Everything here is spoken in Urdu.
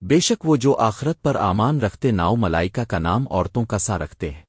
بے شک وہ جو آخرت پر آمان رکھتے ناؤ ملائکہ کا نام عورتوں کا سا رکھتے ہیں۔